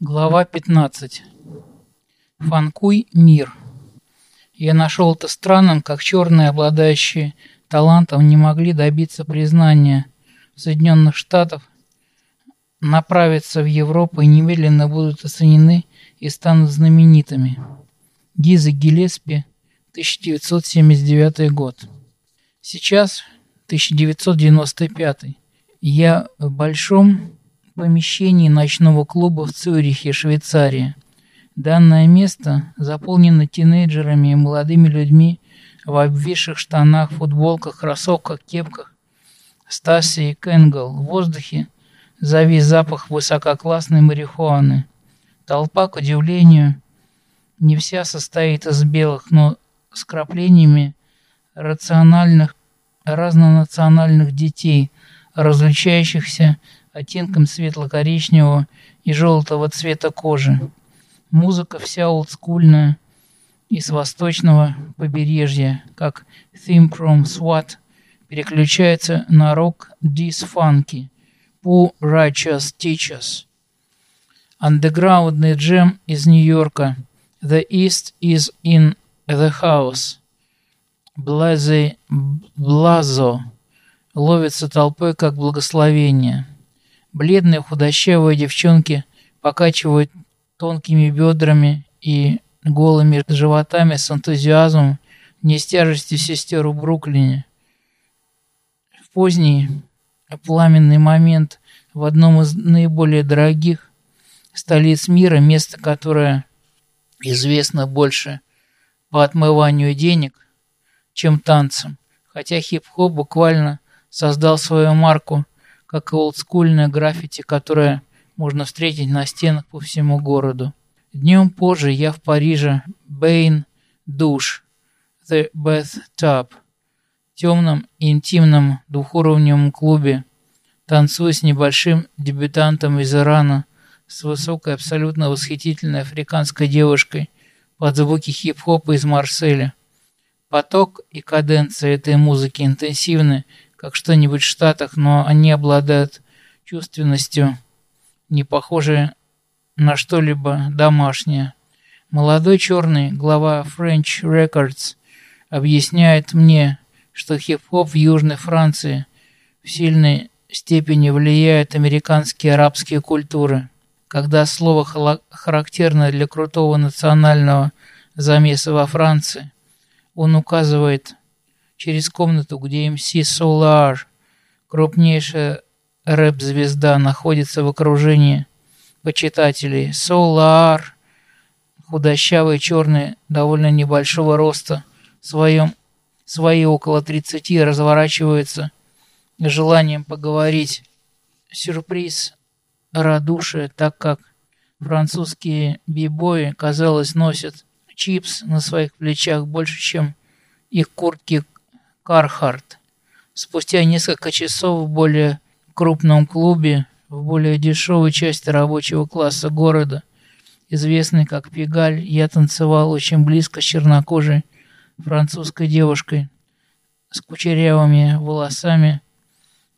Глава 15. Фанкуй мир. Я нашел это странным, как черные, обладающие талантом, не могли добиться признания Соединенных Штатах, направятся в Европу и немедленно будут оценены и станут знаменитыми. Гиза Гиллеспи, 1979 год. Сейчас 1995. Я в большом помещении ночного клуба в Цюрихе, Швейцария. Данное место заполнено тинейджерами и молодыми людьми в обвисших штанах, футболках, кроссовках, кепках. Стаси и Кенгл. В воздухе завис запах высококлассной марихуаны. Толпа, к удивлению, не вся состоит из белых, но с краплениями рациональных, разнонациональных детей, различающихся оттенком светло-коричневого и желтого цвета кожи. Музыка вся олдскульная и с восточного побережья, как Theme from SWAT, переключается на рок Funky, Poor Righteous Teachers. Андеграундный джем из Нью-Йорка. The East is in the house. Блазо ловится толпой как благословение. Бледные худощавые девчонки покачивают тонкими бедрами и голыми животами с энтузиазмом не с тяжестью сестер у Бруклине. В поздний пламенный момент в одном из наиболее дорогих столиц мира, место, которое известно больше по отмыванию денег, чем танцам, хотя хип-хоп буквально создал свою марку – как и олдскульное граффити, которое можно встретить на стенах по всему городу. Днем позже я в Париже, Бэйн, душ, The Bathtub, темном и интимном двухуровневом клубе, танцую с небольшим дебютантом из Ирана, с высокой, абсолютно восхитительной африканской девушкой под звуки хип-хопа из Марселя. Поток и каденция этой музыки интенсивны как что-нибудь в Штатах, но они обладают чувственностью, не похожей на что-либо домашнее. Молодой черный глава French Records объясняет мне, что хип-хоп в Южной Франции в сильной степени влияет американские арабские культуры. Когда слово характерно для крутого национального замеса во Франции, он указывает через комнату, где МС Solar, крупнейшая рэп-звезда, находится в окружении почитателей. Solar, худощавый, черный, довольно небольшого роста, в своем, свои около 30 разворачивается желанием поговорить. Сюрприз радушие, так как французские бибои, казалось, носят чипс на своих плечах больше, чем их куртки Кархарт. Спустя несколько часов в более крупном клубе, в более дешевой части рабочего класса города, известный как Пигаль, я танцевал очень близко с чернокожей французской девушкой с кучерявыми волосами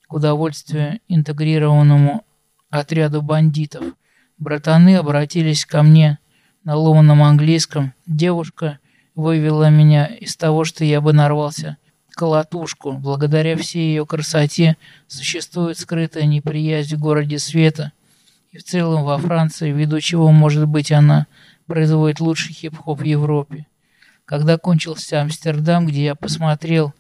к удовольствию интегрированному отряду бандитов. Братаны обратились ко мне на ломаном английском. Девушка вывела меня из того, что я бы нарвался колотушку. Благодаря всей ее красоте существует скрытая неприязнь в городе света. И в целом во Франции, ввиду чего, может быть, она производит лучший хип-хоп в Европе. Когда кончился Амстердам, где я посмотрел,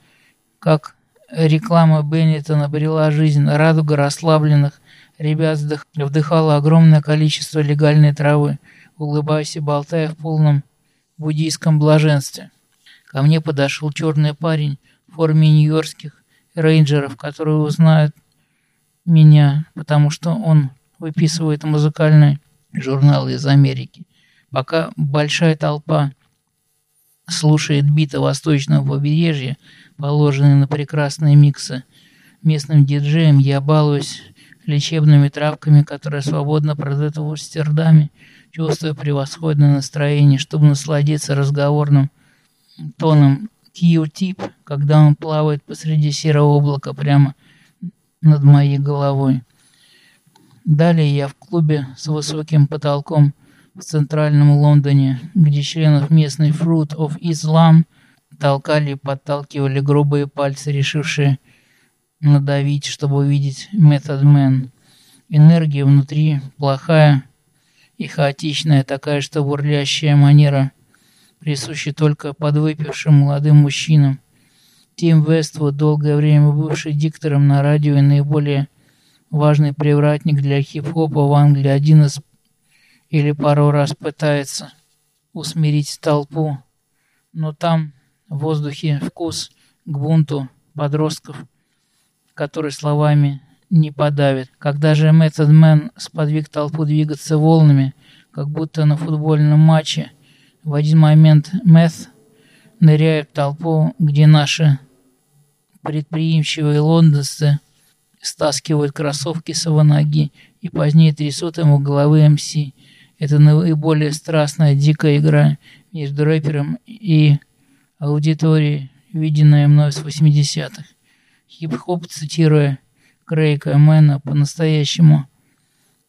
как реклама Беннета набрела жизнь, радуга расслабленных ребят вдых... вдыхала огромное количество легальной травы, улыбаясь и болтая в полном буддийском блаженстве. Ко мне подошел черный парень форме нью-йоркских рейнджеров, которые узнают меня, потому что он выписывает музыкальные журналы из Америки. Пока большая толпа слушает биты восточного побережья, положенные на прекрасные миксы местным диджеем, я балуюсь лечебными травками, которые свободно продают в Амстердаме, чувствуя превосходное настроение, чтобы насладиться разговорным тоном Q-тип, когда он плавает посреди серого облака прямо над моей головой. Далее я в клубе с высоким потолком в центральном Лондоне, где членов местной Fruit of Islam толкали и подталкивали грубые пальцы, решившие надавить, чтобы увидеть Method Man. Энергия внутри плохая и хаотичная, такая, что бурлящая манера присуща только подвыпившим молодым мужчинам. Тим Вествуд, долгое время бывший диктором на радио и наиболее важный привратник для хип-хопа в Англии, один из или пару раз пытается усмирить толпу, но там в воздухе вкус к бунту подростков, который словами не подавит. Когда же Method Man сподвиг толпу двигаться волнами, как будто на футбольном матче, в один момент Мeth ныряет в толпу, где наши предприимчивые лондонцы стаскивают кроссовки с его ноги и позднее трясут ему головы МС. Это наиболее страстная дикая игра между рэпером и аудиторией, виденная мной с 80-х. Хип-хоп, цитируя Крейка Мэна, по-настоящему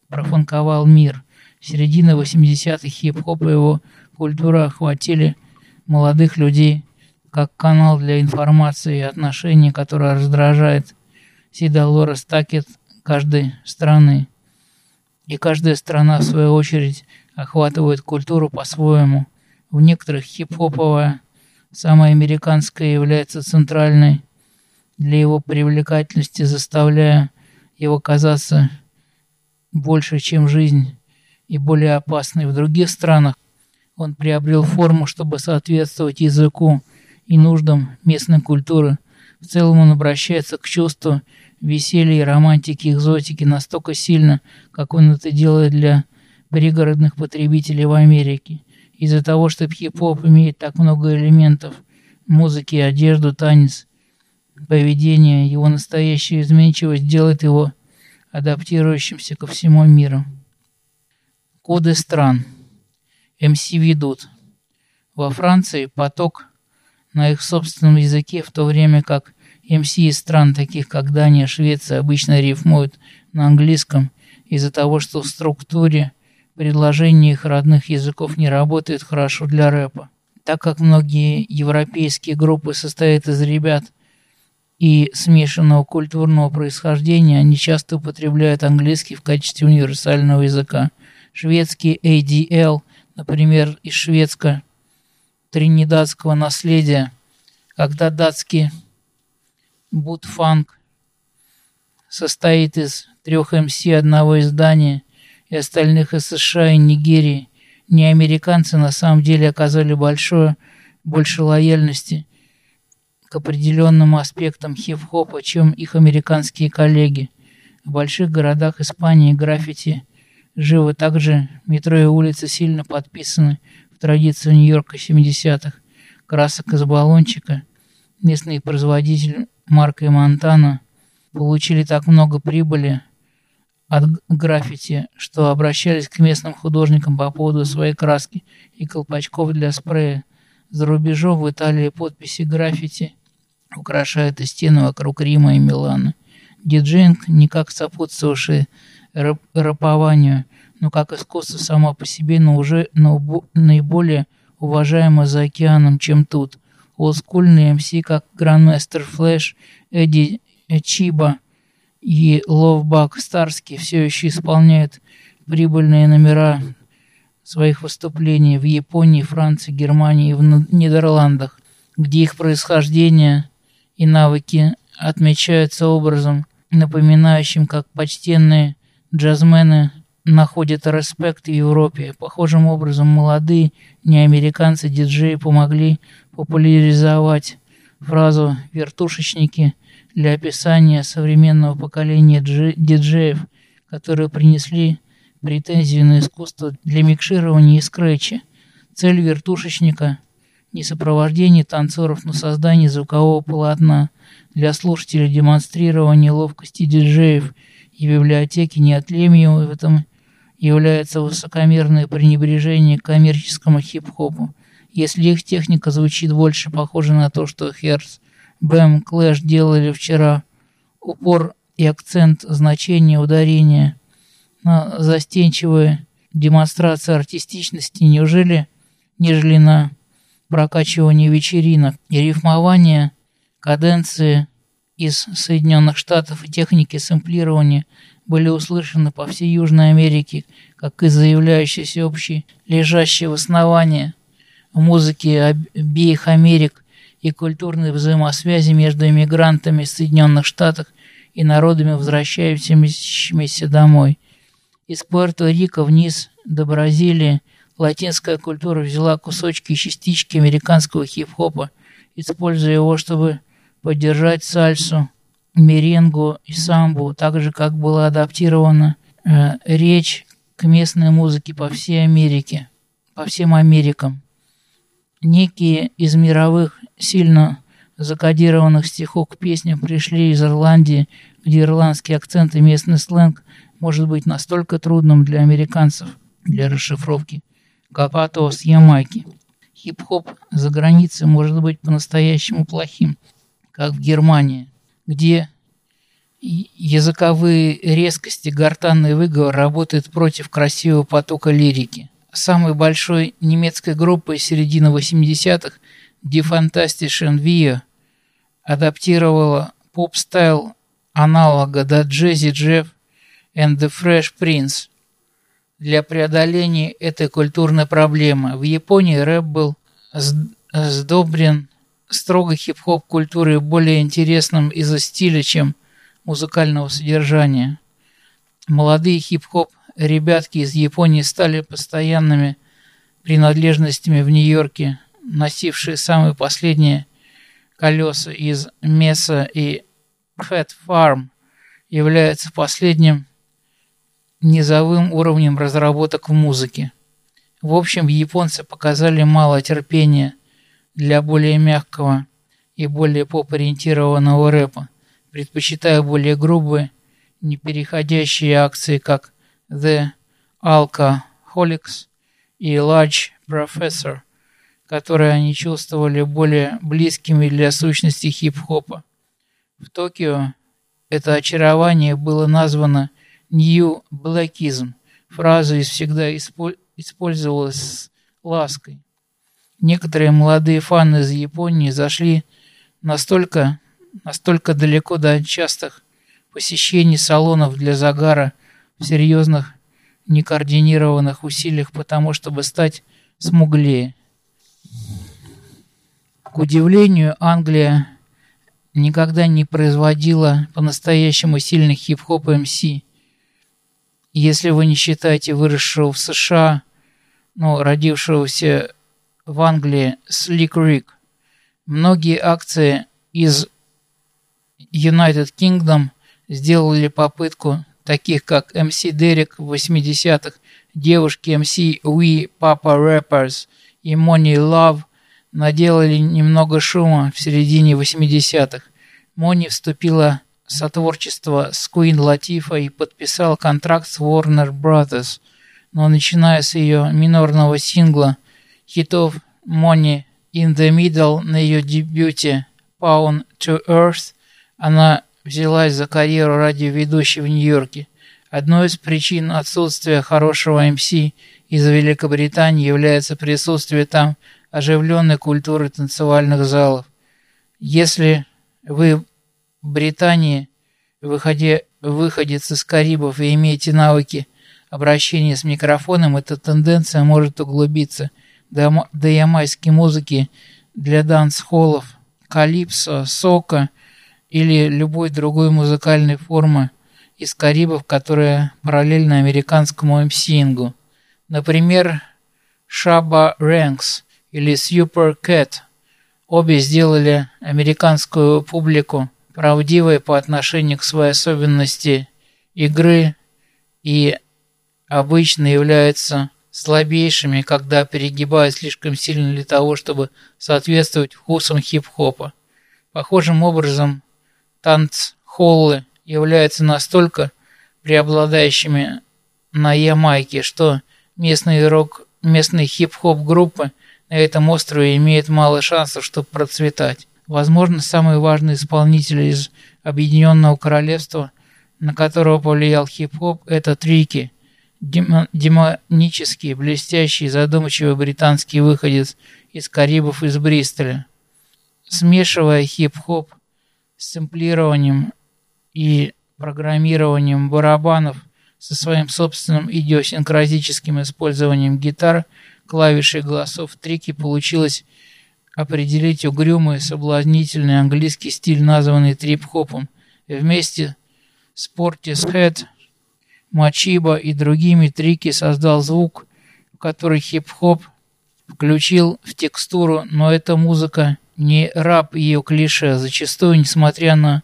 профанковал мир. Середина 80-х хип-хоп и его культура охватили молодых людей как канал для информации и отношений, который раздражает Сида Лорес Такет каждой страны и каждая страна, в свою очередь, охватывает культуру по-своему. В некоторых хип-хоповая, самая американская, является центральной для его привлекательности, заставляя его казаться больше, чем жизнь, и более опасной. В других странах он приобрел форму, чтобы соответствовать языку и нуждам местной культуры. В целом он обращается к чувству веселья, романтики, экзотики настолько сильно, как он это делает для пригородных потребителей в Америке. Из-за того, что хип-хоп имеет так много элементов музыки, одежду, танец, поведение, его настоящая изменчивость делает его адаптирующимся ко всему миру. Коды стран. МС ведут. Во Франции поток на их собственном языке, в то время как МС из стран, таких как Дания, Швеция, обычно рифмуют на английском из-за того, что в структуре предложения их родных языков не работает хорошо для рэпа. Так как многие европейские группы состоят из ребят и смешанного культурного происхождения, они часто употребляют английский в качестве универсального языка. Шведский ADL, например, из шведско-тринидадского наследия, когда датский Бутфанк состоит из трех МС одного издания и остальных из США и Нигерии. Не американцы на самом деле оказали большое, больше лояльности к определенным аспектам хип-хопа, чем их американские коллеги. В больших городах Испании граффити живы также метро и улицы сильно подписаны в традицию Нью-Йорка 70-х. Красок из баллончика. Местный производитель Марко и Монтана получили так много прибыли от граффити, что обращались к местным художникам по поводу своей краски и колпачков для спрея. За рубежом в Италии подписи граффити украшают и стены вокруг Рима и Милана. Диджейнг не как сопутствовавший рэп рэпованию, но как искусство само по себе, но уже наиболее уважаемо за океаном, чем тут. Олдскульные МС, как Грандмастер Флэш, Эдди Чиба и Ловбак Старский все еще исполняют прибыльные номера своих выступлений в Японии, Франции, Германии и в Нидерландах, где их происхождение и навыки отмечаются образом, напоминающим, как почтенные джазмены находят респект в Европе. Похожим образом молодые неамериканцы-диджеи помогли популяризовать фразу «вертушечники» для описания современного поколения диджеев, которые принесли претензии на искусство для микширования и скретча. Цель вертушечника – не сопровождение танцоров, но создание звукового полотна для слушателей, демонстрирование ловкости диджеев и библиотеки этом является высокомерное пренебрежение к коммерческому хип-хопу. Если их техника звучит больше похоже на то, что Херц, Бэм, Клэш делали вчера, упор и акцент, значение, ударение на застенчивые демонстрации артистичности, неужели, нежели на прокачивание вечеринок и рифмование каденции из Соединенных Штатов и техники сэмплирования были услышаны по всей Южной Америке, как и заявляющиеся общие лежащие в основании музыки обеих Америк и культурной взаимосвязи между иммигрантами из Соединенных Штатов и народами, возвращающимися домой. Из Пуэрто-Рико вниз до Бразилии латинская культура взяла кусочки и частички американского хип-хопа, используя его, чтобы поддержать сальсу, меренгу и самбу, так же, как была адаптирована э, речь к местной музыке по всей Америке, по всем Америкам. Некие из мировых сильно закодированных стихов к песням пришли из Ирландии, где ирландский акцент и местный сленг может быть настолько трудным для американцев для расшифровки, как патуа Ямайки. Хип-хоп за границей может быть по-настоящему плохим, как в Германии, где языковые резкости, гортанный выговор работают против красивого потока лирики. Самой большой немецкой группой середины 80-х Die Fantastischen Vier адаптировала поп-стайл аналога до Jazzy Jeff and the Fresh Prince. Для преодоления этой культурной проблемы в Японии рэп был сдобрен строго хип-хоп культурой более интересным из-за стиля, чем музыкального содержания. Молодые хип-хоп ребятки из Японии стали постоянными принадлежностями в Нью-Йорке, носившие самые последние колеса из Меса и Fat Farm, являются последним низовым уровнем разработок в музыке. В общем, японцы показали мало терпения для более мягкого и более поп-ориентированного рэпа, предпочитая более грубые, не переходящие акции, как The Alcoholics и Large Professor, которые они чувствовали более близкими для сущности хип-хопа. В Токио это очарование было названо Blackism. Фраза всегда использовалась с лаской. Некоторые молодые фаны из Японии зашли настолько, настолько далеко до частых посещений салонов для загара в серьезных некоординированных усилиях потому, чтобы стать смуглее. К удивлению, Англия никогда не производила по-настоящему сильных хип-хоп МС. Если вы не считаете выросшего в США, ну, родившегося в Англии Slick Rick. Многие акции из United Kingdom сделали попытку, таких как MC Derek в 80-х, девушки MC We Papa Rappers и Money Love наделали немного шума в середине 80-х. Мони вступила в сотворчество с Queen Latifah и подписал контракт с Warner Brothers, но начиная с ее минорного сингла хитов Money in the Middle на ее дебюте Pound to Earth она взялась за карьеру радиоведущей в Нью-Йорке. Одной из причин отсутствия хорошего МС из Великобритании является присутствие там оживленной культуры танцевальных залов. Если вы в Британии выходе, выходец из Карибов и имеете навыки обращения с микрофоном, эта тенденция может углубиться – до, ямайской музыки для данс-холлов, калипсо, сока или любой другой музыкальной формы из Карибов, которая параллельна американскому эмсингу. Например, Шаба Рэнкс или Super Cat. Обе сделали американскую публику правдивой по отношению к своей особенности игры и обычно являются слабейшими, когда перегибают слишком сильно для того, чтобы соответствовать вкусам хип-хопа. Похожим образом танцхоллы являются настолько преобладающими на Ямайке, что местные рок, местные хип-хоп группы на этом острове имеют мало шансов, чтобы процветать. Возможно, самые важные исполнители из Объединенного Королевства на которого повлиял хип-хоп, это трики. Демонический, блестящий, задумчивый британский выходец из Карибов из Бристоля. Смешивая хип-хоп с сэмплированием и программированием барабанов со своим собственным идиосинкразическим использованием гитар, клавиш и голосов, трики получилось определить угрюмый, соблазнительный английский стиль, названный трип-хопом, вместе с Portishead, Мачиба и другими трики создал звук, который хип-хоп включил в текстуру, но эта музыка не раб ее клише. Зачастую, несмотря на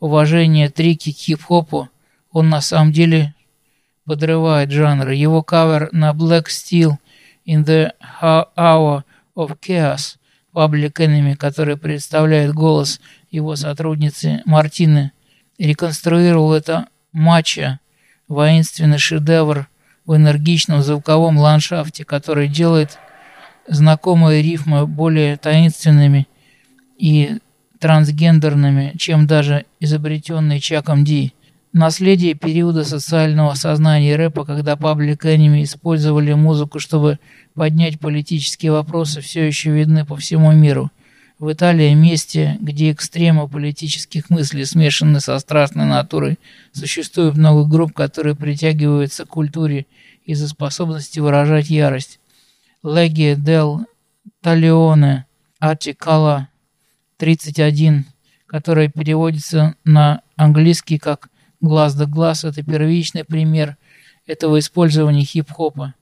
уважение трики к хип-хопу, он на самом деле подрывает жанр. Его кавер на Black Steel in the Hour of Chaos Public Enemy, который представляет голос его сотрудницы Мартины, реконструировал это матча, воинственный шедевр в энергичном звуковом ландшафте, который делает знакомые рифмы более таинственными и трансгендерными, чем даже изобретенные Чаком Ди. Наследие периода социального сознания рэпа, когда Public Enemy использовали музыку, чтобы поднять политические вопросы, все еще видны по всему миру. В Италии, месте, где экстремы политических мыслей смешаны со страстной натурой, существует много групп, которые притягиваются к культуре из-за способности выражать ярость. Леги Дел Талионе Артикала 31, которая переводится на английский как «глаз да глаз», это первичный пример этого использования хип-хопа.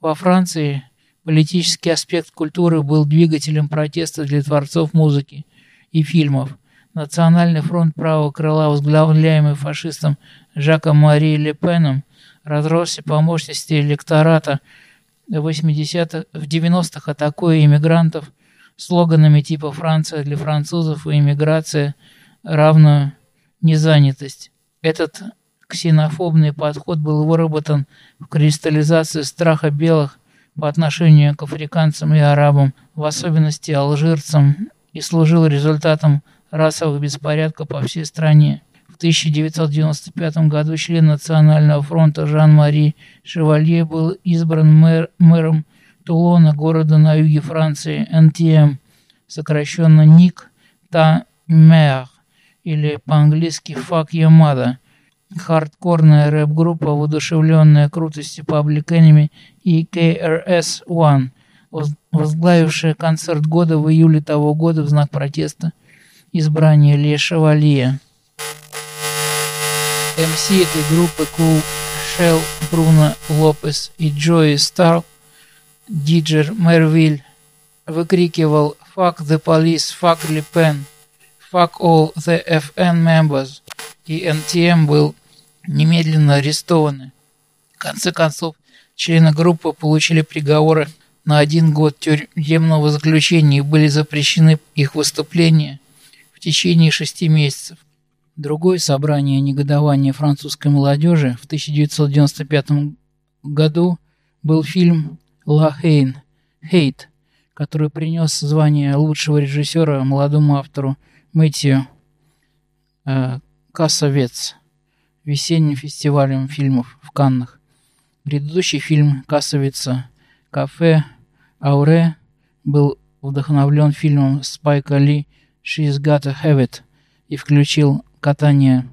Во Франции политический аспект культуры был двигателем протеста для творцов музыки и фильмов. Национальный фронт правого крыла, возглавляемый фашистом Жаком Мари Ле Пеном, разросся по мощности электората в 80-х, в 90-х атакуя иммигрантов слоганами типа «Франция для французов» и «Иммиграция равна незанятость». Этот ксенофобный подход был выработан в кристаллизации страха белых по отношению к африканцам и арабам, в особенности алжирцам, и служил результатом расовых беспорядков по всей стране. В 1995 году член Национального фронта Жан-Мари Шевалье был избран мэр, мэром Тулона, города на юге Франции, НТМ, сокращенно Ник Тамер, или по-английски Fuck Your хардкорная рэп-группа, воодушевленная крутостью Public Enemy и KRS-One, возглавившая концерт года в июле того года в знак протеста избрания Ле Шевалье. МС этой группы Cool Shell, Бруно Лопес и Джои Старк Диджер Мервиль выкрикивал «Fuck the police, fuck Le Pen, fuck all the FN members», и NTM был немедленно арестованы. В конце концов, члены группы получили приговоры на один год тюремного заключения и были запрещены их выступления в течение шести месяцев. Другое собрание негодования французской молодежи в 1995 году был фильм Ла Хейн, Хейт, который принес звание лучшего режиссера молодому автору Мэтью э, Кассовец весенним фестивалем фильмов в Каннах. Предыдущий фильм Кассовица «Кафе Ауре» был вдохновлен фильмом Спайка Ли «She's Gotta Have It» и включил катание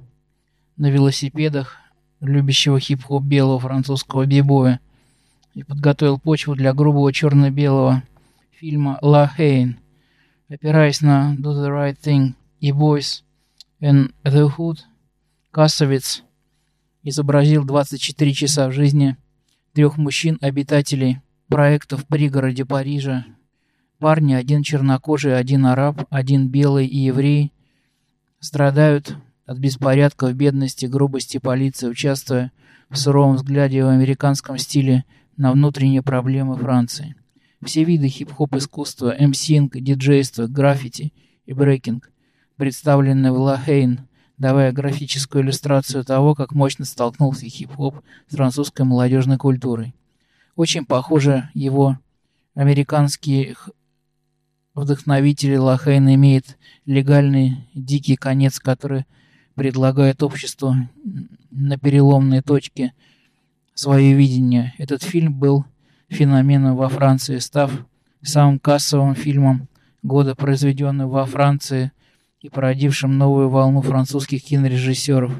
на велосипедах любящего хип-хоп белого французского бибоя – и подготовил почву для грубого черно-белого фильма «Ла Хейн», опираясь на «Do the Right Thing» и «Boys Hood», Кассовец изобразил 24 часа в жизни трех мужчин-обитателей проекта в пригороде Парижа. Парни, один чернокожий, один араб, один белый и еврей, страдают от беспорядков, бедности, грубости полиции, участвуя в суровом взгляде в американском стиле на внутренние проблемы Франции. Все виды хип-хоп искусства, эмсинг, диджейство, граффити и брейкинг представлены в Лахейн, давая графическую иллюстрацию того, как мощно столкнулся хип-хоп с французской молодежной культурой. Очень похоже его американские вдохновители Лахейн имеет легальный дикий конец, который предлагает обществу на переломной точке свое видение. Этот фильм был феноменом во Франции, став самым кассовым фильмом года, произведенным во Франции и породившим новую волну французских кинорежиссеров.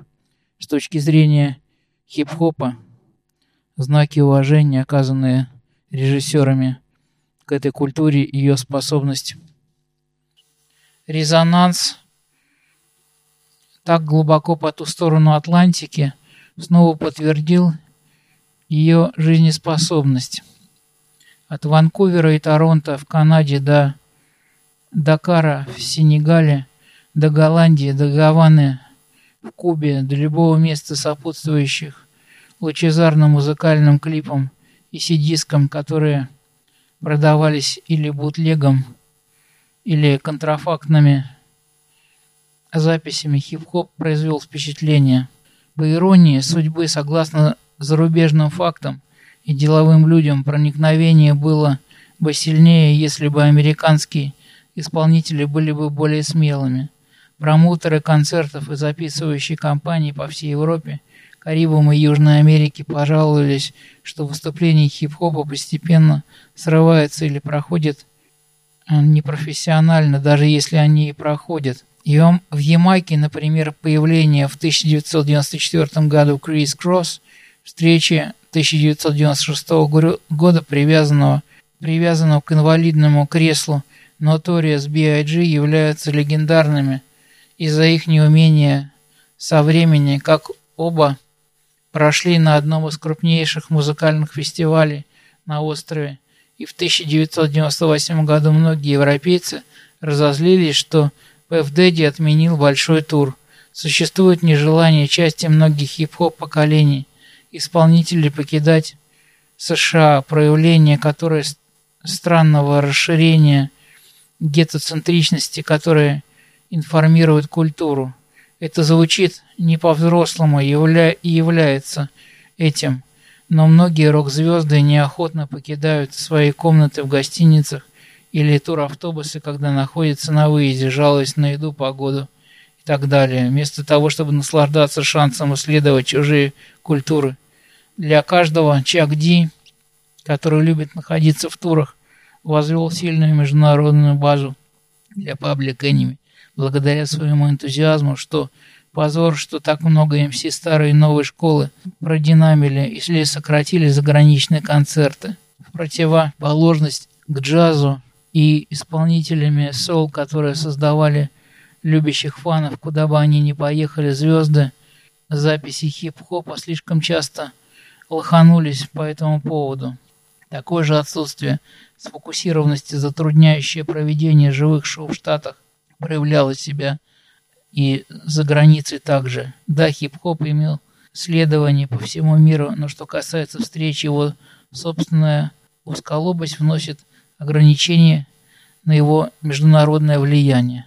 С точки зрения хип-хопа, знаки уважения, оказанные режиссерами к этой культуре и ее способность. Резонанс так глубоко по ту сторону Атлантики снова подтвердил ее жизнеспособность. От Ванкувера и Торонто в Канаде до Дакара в Сенегале, до Голландии, до Гаваны в Кубе, до любого места сопутствующих лучезарным музыкальным клипам и сидискам, которые продавались или бутлегом, или контрафактными записями, хип-хоп произвел впечатление. По иронии судьбы, согласно зарубежным фактам и деловым людям, проникновение было бы сильнее, если бы американские исполнители были бы более смелыми. Промоутеры концертов и записывающие компании по всей Европе, Карибам и Южной Америке пожаловались, что выступления хип-хопа постепенно срываются или проходят э, непрофессионально, даже если они и проходят. И в Ямайке, например, появление в 1994 году Крис Кросс, встречи 1996 года, привязанного, привязанного к инвалидному креслу Notorious B.I.G. являются легендарными из-за их неумения со времени, как оба прошли на одном из крупнейших музыкальных фестивалей на острове. И в 1998 году многие европейцы разозлились, что Дэдди отменил большой тур. Существует нежелание части многих хип-хоп поколений исполнителей покидать США, проявление которое странного расширения гетоцентричности, которое информирует культуру. Это звучит не по-взрослому явля и является этим, но многие рок-звезды неохотно покидают свои комнаты в гостиницах или туравтобусы, когда находятся на выезде, жалуясь на еду, погоду и так далее, вместо того, чтобы наслаждаться шансом исследовать чужие культуры. Для каждого Чак Ди, который любит находиться в турах, возвел сильную международную базу для Enemy, благодаря своему энтузиазму, что позор, что так много МС старой и новой школы продинамили или сократили заграничные концерты. В противоположность к джазу и исполнителями соул, которые создавали любящих фанов, куда бы они ни поехали, звезды записи хип-хопа слишком часто лоханулись по этому поводу. Такое же отсутствие сфокусированности, затрудняющее проведение живых шоу в Штатах, проявляло себя и за границей также. Да, хип-хоп имел следование по всему миру, но что касается встреч, его собственная узколобость вносит ограничения на его международное влияние.